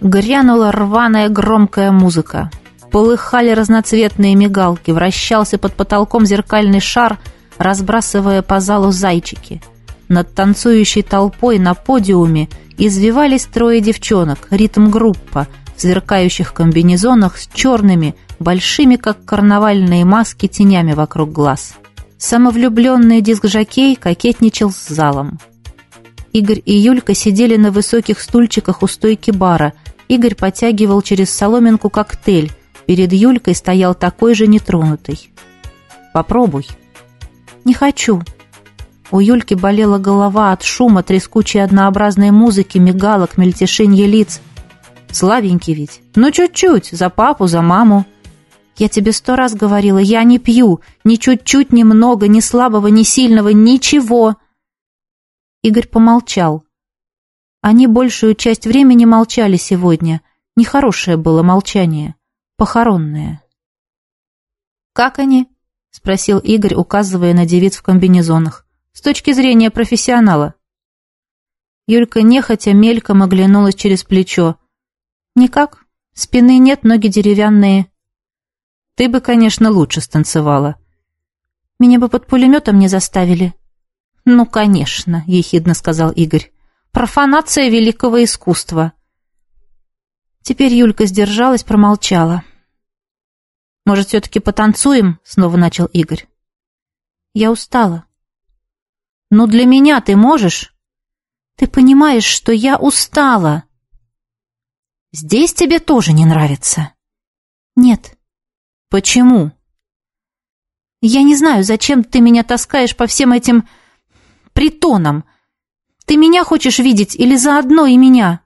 Грянула рваная громкая музыка. Полыхали разноцветные мигалки, вращался под потолком зеркальный шар, разбрасывая по залу зайчики. Над танцующей толпой на подиуме извивались трое девчонок, ритм-группа, в сверкающих комбинезонах с черными, большими, как карнавальные маски, тенями вокруг глаз. Самовлюбленный диск-жокей кокетничал с залом. Игорь и Юлька сидели на высоких стульчиках у стойки бара. Игорь потягивал через соломинку коктейль. Перед Юлькой стоял такой же нетронутый. «Попробуй». «Не хочу». У Юльки болела голова от шума, трескучей однообразной музыки, мигалок, мельтешенья лиц. Слабенький ведь. Ну, чуть-чуть. За папу, за маму. Я тебе сто раз говорила, я не пью. Ни чуть-чуть, ни много, ни слабого, ни сильного, ничего. Игорь помолчал. Они большую часть времени молчали сегодня. Нехорошее было молчание. Похоронное. «Как они?» — спросил Игорь, указывая на девиц в комбинезонах. «С точки зрения профессионала». Юлька нехотя мельком оглянулась через плечо. «Никак. Спины нет, ноги деревянные». «Ты бы, конечно, лучше станцевала». «Меня бы под пулеметом не заставили». «Ну, конечно», — ехидно сказал Игорь. «Профанация великого искусства». Теперь Юлька сдержалась, промолчала. «Может, все-таки потанцуем?» — снова начал Игорь. «Я устала». «Ну, для меня ты можешь?» «Ты понимаешь, что я устала?» Здесь тебе тоже не нравится?» «Нет». «Почему?» «Я не знаю, зачем ты меня таскаешь по всем этим притонам. Ты меня хочешь видеть или заодно и меня?»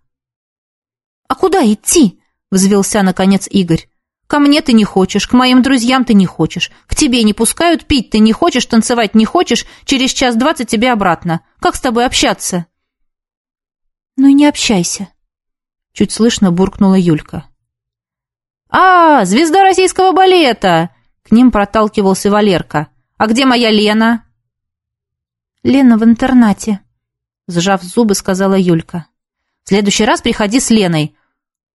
«А куда идти?» — взвелся наконец Игорь. «Ко мне ты не хочешь, к моим друзьям ты не хочешь, к тебе не пускают пить ты не хочешь, танцевать не хочешь, через час двадцать тебе обратно. Как с тобой общаться?» «Ну и не общайся», Чуть слышно буркнула Юлька. «А, звезда российского балета!» К ним проталкивался Валерка. «А где моя Лена?» «Лена в интернате», — сжав зубы, сказала Юлька. «В следующий раз приходи с Леной».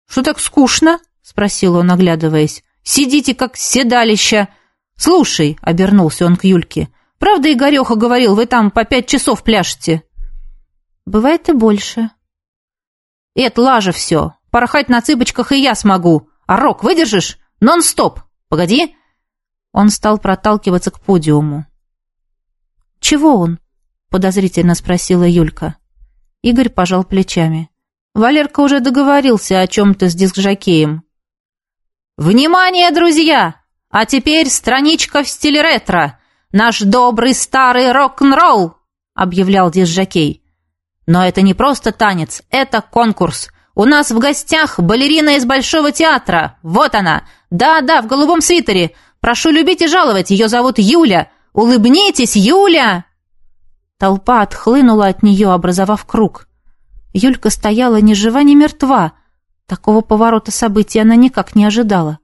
«Что так скучно?» — спросил он, оглядываясь. «Сидите, как седалища». «Слушай», — обернулся он к Юльке, «правда Игореха говорил, вы там по пять часов пляшете?» «Бывает и больше», «Это лажа все. Порхать на цыпочках и я смогу. А рок выдержишь? Нон-стоп. Погоди!» Он стал проталкиваться к подиуму. «Чего он?» — подозрительно спросила Юлька. Игорь пожал плечами. Валерка уже договорился о чем-то с дискжокеем. «Внимание, друзья! А теперь страничка в стиле ретро. Наш добрый старый рок-н-ролл!» — объявлял дискжокей. Но это не просто танец, это конкурс. У нас в гостях балерина из Большого театра. Вот она. Да-да, в голубом свитере. Прошу любить и жаловать. Ее зовут Юля. Улыбнитесь, Юля!» Толпа отхлынула от нее, образовав круг. Юлька стояла ни жива, ни мертва. Такого поворота событий она никак не ожидала.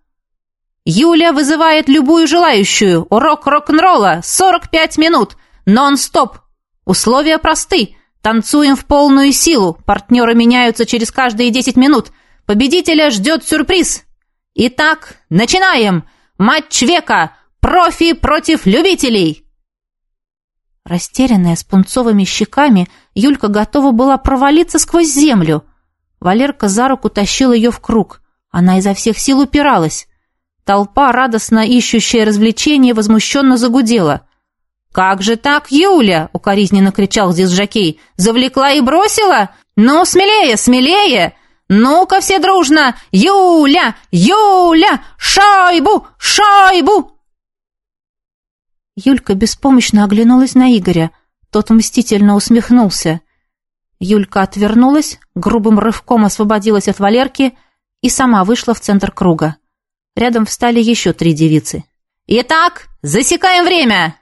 «Юля вызывает любую желающую. Урок рок-н-ролла. 45 минут. Нон-стоп. Условия просты. Танцуем в полную силу. Партнеры меняются через каждые 10 минут. Победителя ждет сюрприз. Итак, начинаем. Матч века. Профи против любителей. Растерянная, с пунцовыми щеками, Юлька готова была провалиться сквозь землю. Валерка за руку тащил ее в круг. Она изо всех сил упиралась. Толпа, радостно ищущая развлечения, возмущенно загудела. «Как же так, Юля?» — укоризненно кричал здесь Жакей. «Завлекла и бросила? Ну, смелее, смелее! Ну-ка все дружно! Юля! Юля! Шайбу! Шайбу!» Юлька беспомощно оглянулась на Игоря. Тот мстительно усмехнулся. Юлька отвернулась, грубым рывком освободилась от Валерки и сама вышла в центр круга. Рядом встали еще три девицы. «Итак, засекаем время!»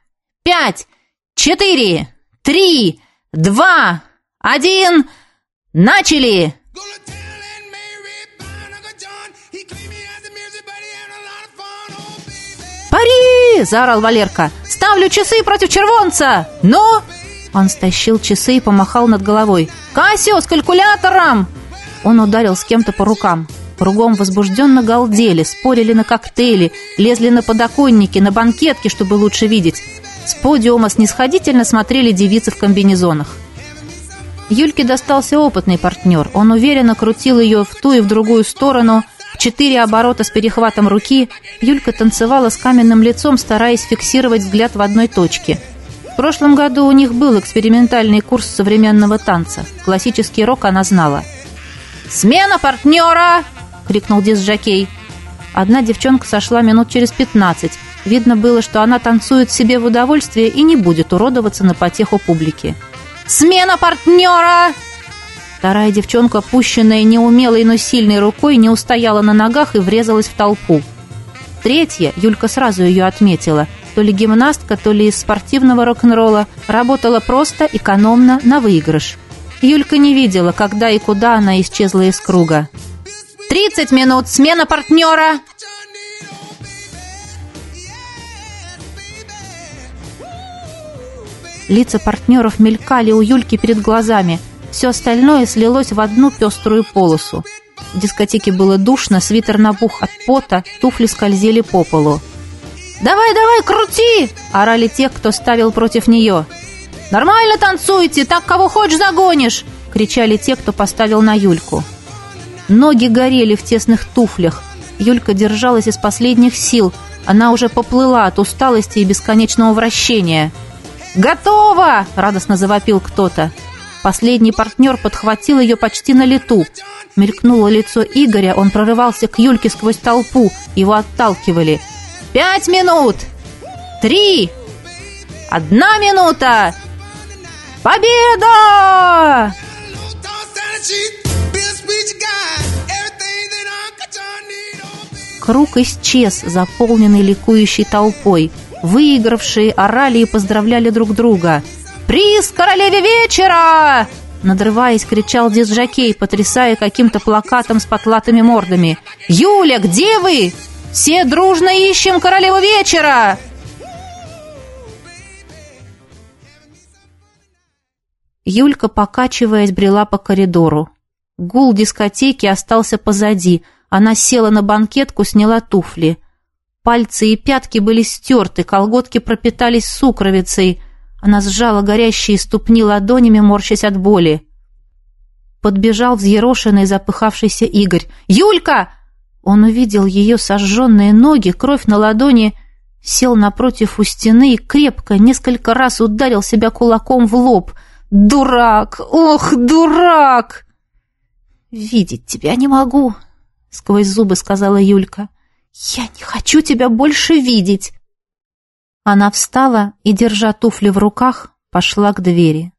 Пять, четыре, три, два, один, начали!» «Пари!» – заорал Валерка. «Ставлю часы против червонца! Ну?» Он стащил часы и помахал над головой. «Кассио, с калькулятором!» Он ударил с кем-то по рукам. Кругом возбужденно галдели, спорили на коктейли, лезли на подоконники, на банкетки, чтобы лучше видеть. С подиума снисходительно смотрели девицы в комбинезонах. Юльке достался опытный партнер. Он уверенно крутил ее в ту и в другую сторону. В четыре оборота с перехватом руки Юлька танцевала с каменным лицом, стараясь фиксировать взгляд в одной точке. В прошлом году у них был экспериментальный курс современного танца. Классический рок она знала. «Смена партнера!» крикнул дисжокей. Одна девчонка сошла минут через пятнадцать. Видно было, что она танцует себе в удовольствие и не будет уродоваться на потеху публики. «Смена партнера!» Вторая девчонка, пущенная неумелой, но сильной рукой, не устояла на ногах и врезалась в толпу. Третья, Юлька сразу ее отметила, то ли гимнастка, то ли из спортивного рок-н-ролла, работала просто, экономно, на выигрыш. Юлька не видела, когда и куда она исчезла из круга. «Тридцать минут! Смена партнера!» Лица партнеров мелькали у Юльки перед глазами. Все остальное слилось в одну пеструю полосу. В дискотеке было душно, свитер набух от пота, туфли скользили по полу. «Давай, давай, крути!» – орали те, кто ставил против нее. «Нормально танцуйте, так кого хочешь загонишь!» – кричали те, кто поставил на Юльку. Ноги горели в тесных туфлях. Юлька держалась из последних сил. Она уже поплыла от усталости и бесконечного вращения. «Готово!» — радостно завопил кто-то. Последний партнер подхватил ее почти на лету. Мелькнуло лицо Игоря, он прорывался к Юльке сквозь толпу. Его отталкивали. «Пять минут! Три! Одна минута! Победа!» Круг исчез, заполненный ликующей толпой. Выигравшие орали и поздравляли друг друга. «Приз королеве вечера!» Надрываясь, кричал дисжокей, потрясая каким-то плакатом с потлатыми мордами. «Юля, где вы? Все дружно ищем королеву вечера!» Юлька, покачиваясь, брела по коридору. Гул дискотеки остался позади – она села на банкетку, сняла туфли. Пальцы и пятки были стерты, колготки пропитались сукровицей. Она сжала горящие ступни ладонями, морщась от боли. Подбежал взъерошенный запыхавшийся Игорь. «Юлька!» Он увидел ее сожженные ноги, кровь на ладони, сел напротив у стены и крепко несколько раз ударил себя кулаком в лоб. «Дурак! Ох, дурак!» «Видеть тебя не могу!» — сквозь зубы сказала Юлька. «Я не хочу тебя больше видеть!» Она встала и, держа туфли в руках, пошла к двери.